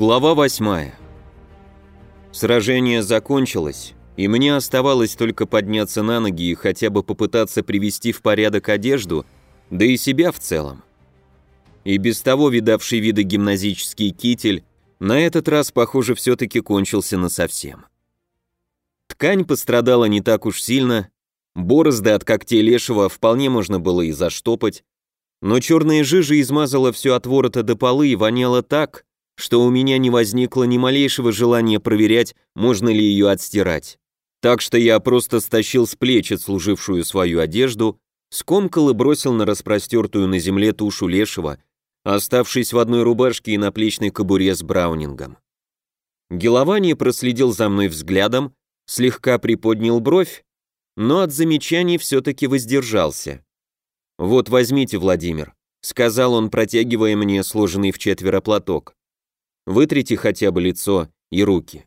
Глава 8. Сражение закончилось, и мне оставалось только подняться на ноги и хотя бы попытаться привести в порядок одежду, да и себя в целом. И без того видавший виды гимназический китель на этот раз, похоже, все-таки кончился насовсем. Ткань пострадала не так уж сильно, борозды от когтей лешего вполне можно было и заштопать, но черная жижа измазала все от ворота до полы и воняла так, что у меня не возникло ни малейшего желания проверять, можно ли ее отстирать. Так что я просто стащил с плеч отслужившую свою одежду, скомкал и бросил на распростертую на земле тушу лешего, оставшись в одной рубашке и наплечной кобуре с браунингом. Геловани проследил за мной взглядом, слегка приподнял бровь, но от замечаний все-таки воздержался. «Вот возьмите, Владимир», — сказал он, протягивая мне сложенный в четверо платок. Вытрите хотя бы лицо и руки.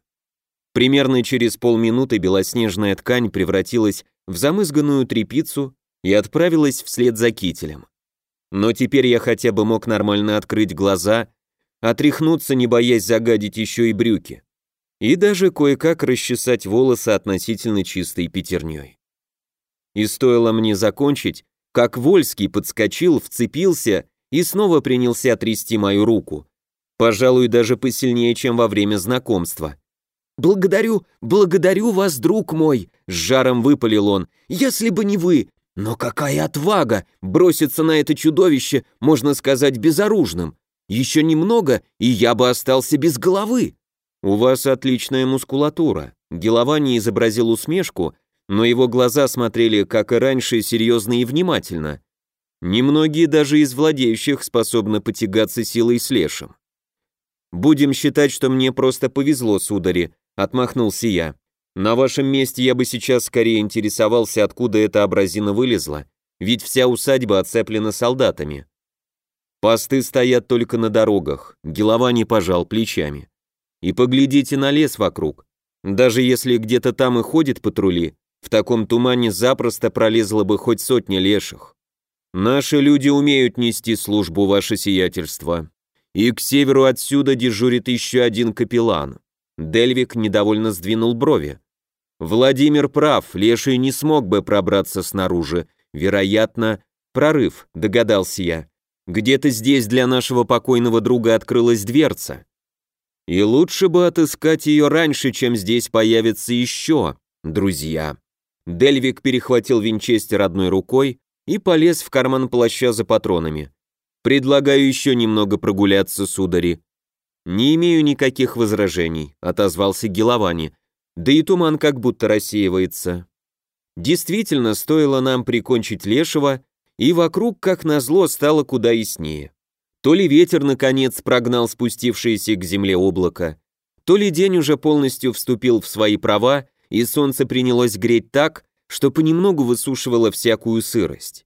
Примерно через полминуты белоснежная ткань превратилась в замызганную трепицу и отправилась вслед за кителем. Но теперь я хотя бы мог нормально открыть глаза, отряхнуться, не боясь загадить еще и брюки, и даже кое-как расчесать волосы относительно чистой пятерней. И стоило мне закончить, как Вольский подскочил, вцепился и снова принялся трясти мою руку, Пожалуй, даже посильнее, чем во время знакомства. «Благодарю, благодарю вас, друг мой!» — с жаром выпалил он. «Если бы не вы! Но какая отвага! Броситься на это чудовище, можно сказать, безоружным! Еще немного, и я бы остался без головы!» «У вас отличная мускулатура». Геловани изобразил усмешку, но его глаза смотрели, как и раньше, серьезно и внимательно. Немногие даже из владеющих способны потягаться силой с лешим. «Будем считать, что мне просто повезло, судари», — отмахнулся я. «На вашем месте я бы сейчас скорее интересовался, откуда эта образина вылезла, ведь вся усадьба оцеплена солдатами». Посты стоят только на дорогах, Гелова не пожал плечами. И поглядите на лес вокруг. Даже если где-то там и ходят патрули, в таком тумане запросто пролезло бы хоть сотня леших. Наши люди умеют нести службу, ваше сиятельство, и к северу отсюда дежурит еще один капеллан. Дельвик недовольно сдвинул брови. Владимир прав, Леший не смог бы пробраться снаружи. Вероятно, прорыв, догадался я. Где-то здесь для нашего покойного друга открылась дверца. И лучше бы отыскать ее раньше, чем здесь появится еще, друзья. Дельвик перехватил винчестер одной рукой и полез в карман плаща за патронами. Предлагаю еще немного прогуляться, судари. Не имею никаких возражений, отозвался Геловани. Да и туман как будто рассеивается. Действительно, стоило нам прикончить лешего, и вокруг, как назло, стало куда яснее. То ли ветер, наконец, прогнал спустившееся к земле облако, то ли день уже полностью вступил в свои права, и солнце принялось греть так, что понемногу высушивало всякую сырость.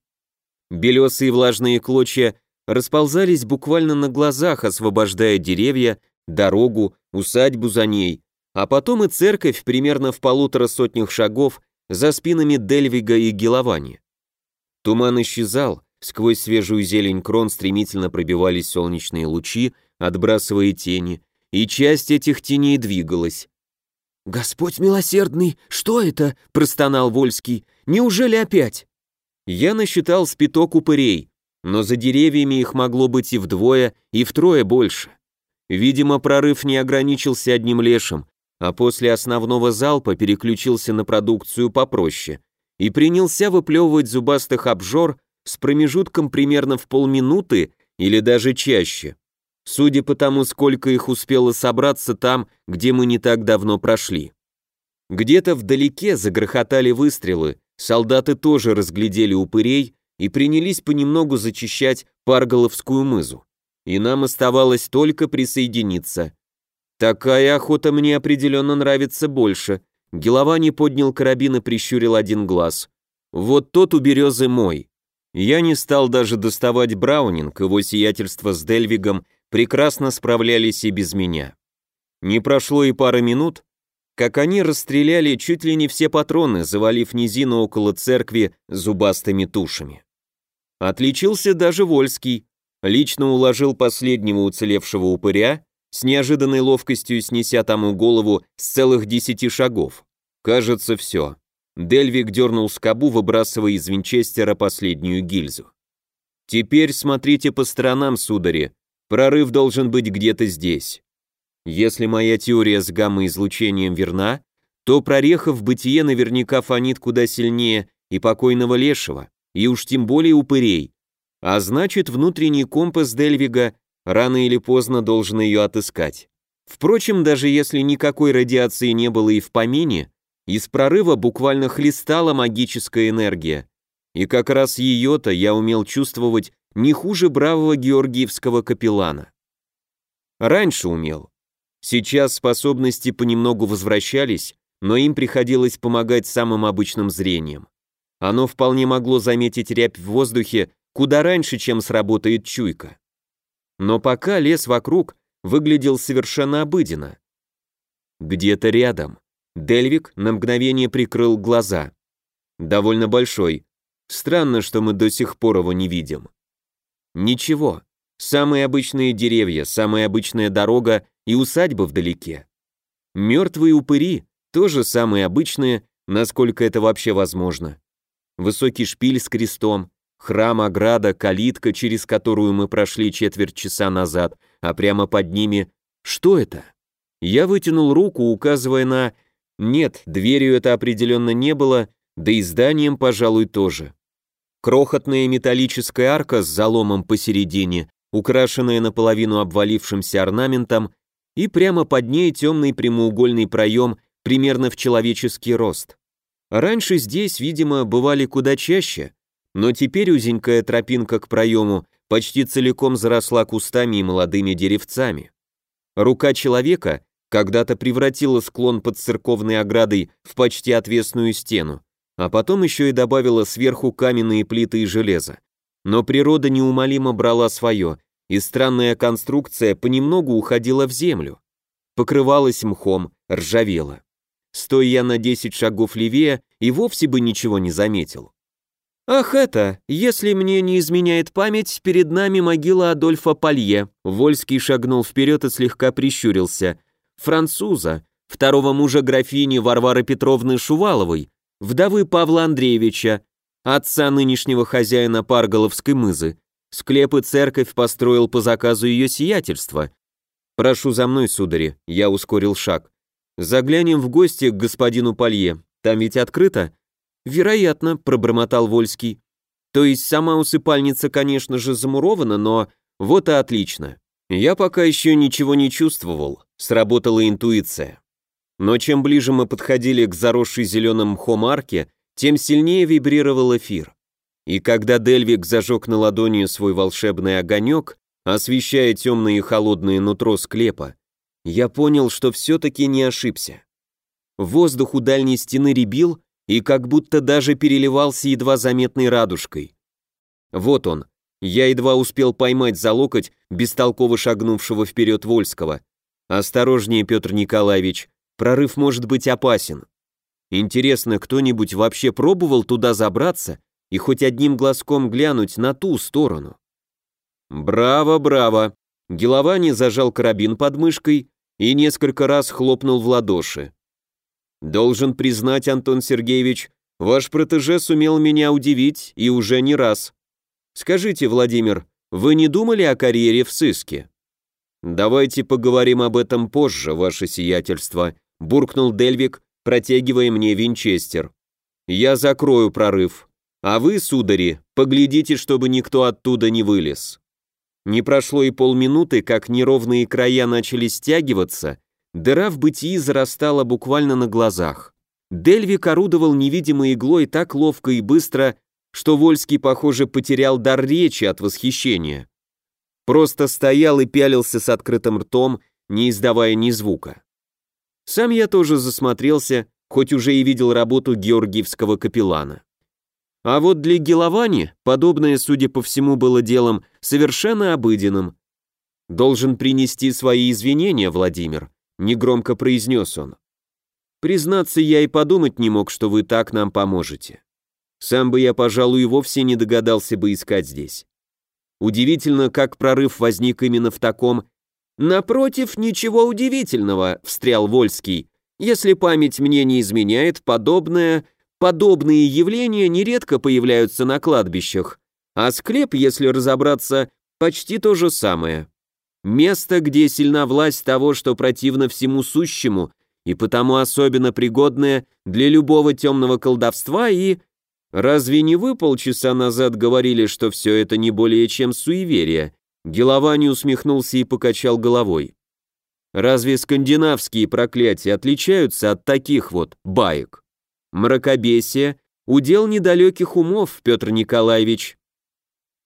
Белесые влажные клочья расползались буквально на глазах, освобождая деревья, дорогу, усадьбу за ней, а потом и церковь примерно в полутора сотнях шагов за спинами Дельвига и Геловани. Туман исчезал, сквозь свежую зелень крон стремительно пробивались солнечные лучи, отбрасывая тени, и часть этих теней двигалась. «Господь милосердный, что это?» – простонал Вольский. «Неужели опять?» Я насчитал спиток упырей, но за деревьями их могло быть и вдвое, и втрое больше. Видимо, прорыв не ограничился одним лешим, а после основного залпа переключился на продукцию попроще и принялся выплевывать зубастых обжор с промежутком примерно в полминуты или даже чаще. Судя по тому, сколько их успело собраться там, где мы не так давно прошли. Где-то вдалеке загрохотали выстрелы, солдаты тоже разглядели упырей и принялись понемногу зачищать Парголовскую мызу. И нам оставалось только присоединиться. Такая охота мне определенно нравится больше. Геловани поднял карабин и прищурил один глаз. Вот тот у березы мой. Я не стал даже доставать Браунинг, его сиятельство с Дельвигом прекрасно справлялись и без меня. Не прошло и пары минут, как они расстреляли чуть ли не все патроны, завалив низину около церкви зубастыми тушами. Отличился даже Вольский. Лично уложил последнего уцелевшего упыря с неожиданной ловкостью снеся тому голову с целых десяти шагов. Кажется, все. Дельвик дернул скобу, выбрасывая из винчестера последнюю гильзу. «Теперь смотрите по сторонам, судари. Прорыв должен быть где-то здесь. Если моя теория с гамма-излучением верна, то прореха в бытие наверняка фонит куда сильнее и покойного лешего, и уж тем более упырей. А значит, внутренний компас Дельвига рано или поздно должен ее отыскать. Впрочем, даже если никакой радиации не было и в помине, из прорыва буквально хлестала магическая энергия. И как раз ее-то я умел чувствовать не хуже бравого георгиевского капеллана. Раньше умел. Сейчас способности понемногу возвращались, но им приходилось помогать самым обычным зрением. Оно вполне могло заметить рябь в воздухе куда раньше, чем сработает чуйка. Но пока лес вокруг выглядел совершенно обыденно. Где-то рядом. Дельвик на мгновение прикрыл глаза. Довольно большой. Странно, что мы до сих пор его не видим. Ничего. Самые обычные деревья, самая обычная дорога и усадьба вдалеке. Мертвые упыри, тоже самые обычные, насколько это вообще возможно. Высокий шпиль с крестом, храм, ограда, калитка, через которую мы прошли четверть часа назад, а прямо под ними... Что это? Я вытянул руку, указывая на... Нет, дверью это определенно не было, да и зданием, пожалуй, тоже. Крохотная металлическая арка с заломом посередине, украшенная наполовину обвалившимся орнаментом, и прямо под ней темный прямоугольный проем примерно в человеческий рост. Раньше здесь, видимо, бывали куда чаще, но теперь узенькая тропинка к проему почти целиком заросла кустами и молодыми деревцами. Рука человека когда-то превратила склон под церковной оградой в почти отвесную стену, а потом еще и добавила сверху каменные плиты и железо. Но природа неумолимо брала свое, и странная конструкция понемногу уходила в землю. Покрывалась мхом, ржавела. Стоя я на 10 шагов левее, и вовсе бы ничего не заметил. «Ах это, если мне не изменяет память, перед нами могила Адольфа Палье». Вольский шагнул вперед и слегка прищурился. «Француза, второго мужа графини Варвары Петровны Шуваловой, вдовы Павла Андреевича, отца нынешнего хозяина Парголовской мызы. Склеп и церковь построил по заказу ее сиятельства. Прошу за мной, судари, я ускорил шаг. Заглянем в гости к господину Палье. Там ведь открыто? Вероятно, пробормотал Вольский. То есть сама усыпальница, конечно же, замурована, но вот и отлично. Я пока еще ничего не чувствовал, сработала интуиция. Но чем ближе мы подходили к заросшей зеленым мхом арке, тем сильнее вибрировал эфир. И когда Дельвик зажег на ладони свой волшебный огонек, освещая темное и холодное нутро склепа, я понял, что все-таки не ошибся. Воздух у дальней стены ребил и как будто даже переливался едва заметной радужкой. Вот он. Я едва успел поймать за локоть бестолково шагнувшего вперед Вольского. «Осторожнее, Петр Николаевич, Прорыв может быть опасен. Интересно, кто-нибудь вообще пробовал туда забраться и хоть одним глазком глянуть на ту сторону? Браво, браво. Геловани зажал карабин под мышкой и несколько раз хлопнул в ладоши. Должен признать, Антон Сергеевич, ваш протеже сумел меня удивить и уже не раз. Скажите, Владимир, вы не думали о карьере в сыске? Давайте поговорим об этом позже, ваше сиятельство, буркнул Дельвик, протягивая мне винчестер. Я закрою прорыв. А вы, судари, поглядите, чтобы никто оттуда не вылез. Не прошло и полминуты, как неровные края начали стягиваться, дыра в бытии зарастала буквально на глазах. Дельвик орудовал невидимой иглой так ловко и быстро, что Вольский, похоже, потерял дар речи от восхищения. Просто стоял и пялился с открытым ртом, не издавая ни звука. Сам я тоже засмотрелся, хоть уже и видел работу георгиевского капеллана. А вот для Геловани подобное, судя по всему, было делом совершенно обыденным. «Должен принести свои извинения, Владимир», — негромко произнес он. «Признаться, я и подумать не мог, что вы так нам поможете. Сам бы я, пожалуй, и вовсе не догадался бы искать здесь. Удивительно, как прорыв возник именно в таком Напротив, ничего удивительного, встрял Вольский. Если память мне не изменяет, подобное, подобные явления нередко появляются на кладбищах. А склеп, если разобраться, почти то же самое. Место, где сильна власть того, что противно всему сущему, и потому особенно пригодное для любого темного колдовства и... Разве не вы полчаса назад говорили, что все это не более чем суеверие? Геловани усмехнулся и покачал головой. Разве скандинавские проклятия отличаются от таких вот баек? Мракобесие — удел недалеких умов, Петр Николаевич.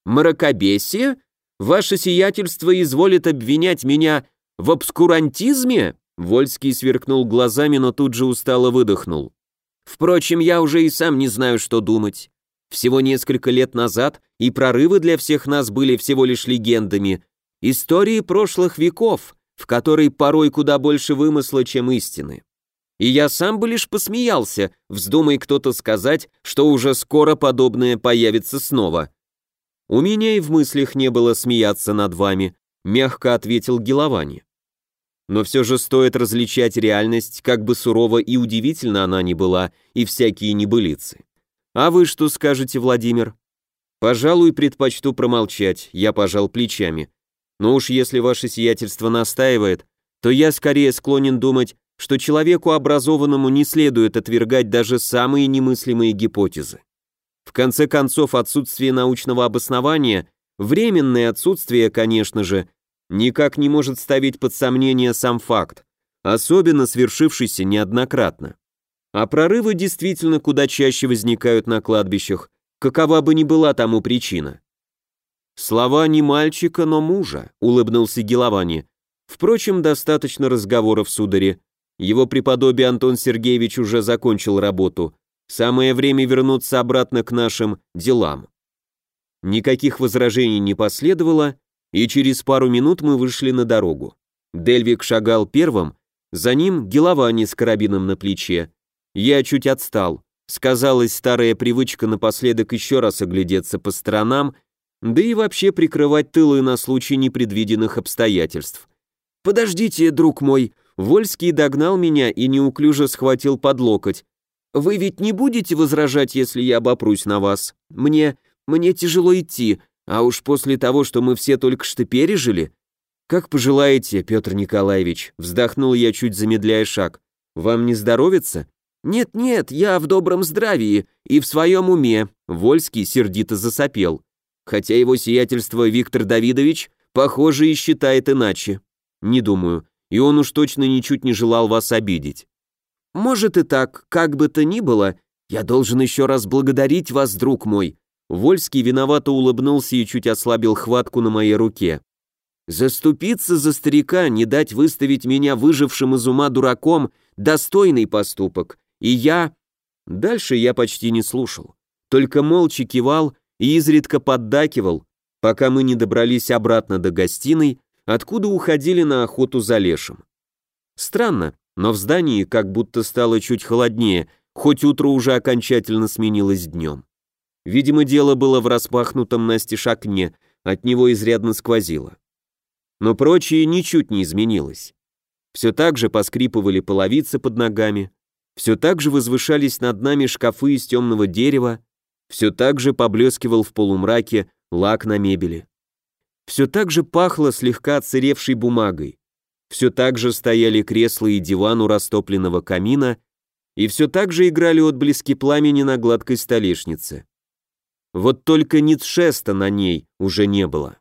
Мракобесие? Ваше сиятельство изволит обвинять меня в обскурантизме? Вольский сверкнул глазами, но тут же устало выдохнул. Впрочем, я уже и сам не знаю, что думать. Всего несколько лет назад и прорывы для всех нас были всего лишь легендами, истории прошлых веков, в которой порой куда больше вымысла, чем истины. И я сам бы лишь посмеялся, вздумай кто-то сказать, что уже скоро подобное появится снова. У меня и в мыслях не было смеяться над вами, мягко ответил Геловани. Но все же стоит различать реальность, как бы сурова и удивительно она ни была, и всякие небылицы. А вы что скажете, Владимир? Пожалуй, предпочту промолчать, я пожал плечами. Но уж если ваше сиятельство настаивает, то я скорее склонен думать, что человеку образованному не следует отвергать даже самые немыслимые гипотезы. В конце концов, отсутствие научного обоснования, временное отсутствие, конечно же, никак не может ставить под сомнение сам факт, особенно свершившийся неоднократно. А прорывы действительно куда чаще возникают на кладбищах, какова бы ни была тому причина. «Слова не мальчика, но мужа», — улыбнулся Геловани. «Впрочем, достаточно разговоров, судари. Его преподобие Антон Сергеевич уже закончил работу. Самое время вернуться обратно к нашим делам». Никаких возражений не последовало, и через пару минут мы вышли на дорогу. Дельвик шагал первым, за ним Геловани с карабином на плече. Я чуть отстал. Сказалась старая привычка напоследок еще раз оглядеться по сторонам, да и вообще прикрывать тылы на случай непредвиденных обстоятельств. «Подождите, друг мой!» Вольский догнал меня и неуклюже схватил под локоть. «Вы ведь не будете возражать, если я обопрусь на вас? Мне... мне тяжело идти, а уж после того, что мы все только что пережили... Как пожелаете, Петр Николаевич, вздохнул я, чуть замедляя шаг. Вам не здоровится? Нет-нет, я в добром здравии и в своем уме. Вольский сердито засопел. Хотя его сиятельство Виктор Давидович, похоже, и считает иначе. Не думаю, и он уж точно ничуть не желал вас обидеть. Может и так, как бы то ни было, я должен еще раз благодарить вас, друг мой, Вольский виновато улыбнулся и чуть ослабил хватку на моей руке. «Заступиться за старика, не дать выставить меня выжившим из ума дураком — достойный поступок, и я...» Дальше я почти не слушал, только молча кивал и изредка поддакивал, пока мы не добрались обратно до гостиной, откуда уходили на охоту за лешим. Странно, но в здании как будто стало чуть холоднее, хоть утро уже окончательно сменилось днем. Видимо, дело было в распахнутом настежь окне, от него изрядно сквозило. Но прочее ничуть не изменилось. Все так же поскрипывали половицы под ногами, все так же возвышались над нами шкафы из темного дерева, все так же поблескивал в полумраке лак на мебели. Все так же пахло слегка отсыревшей бумагой, все так же стояли кресла и диван у растопленного камина, и все так же играли отблески пламени на гладкой столешнице. Вот только Ницшеста на ней уже не было.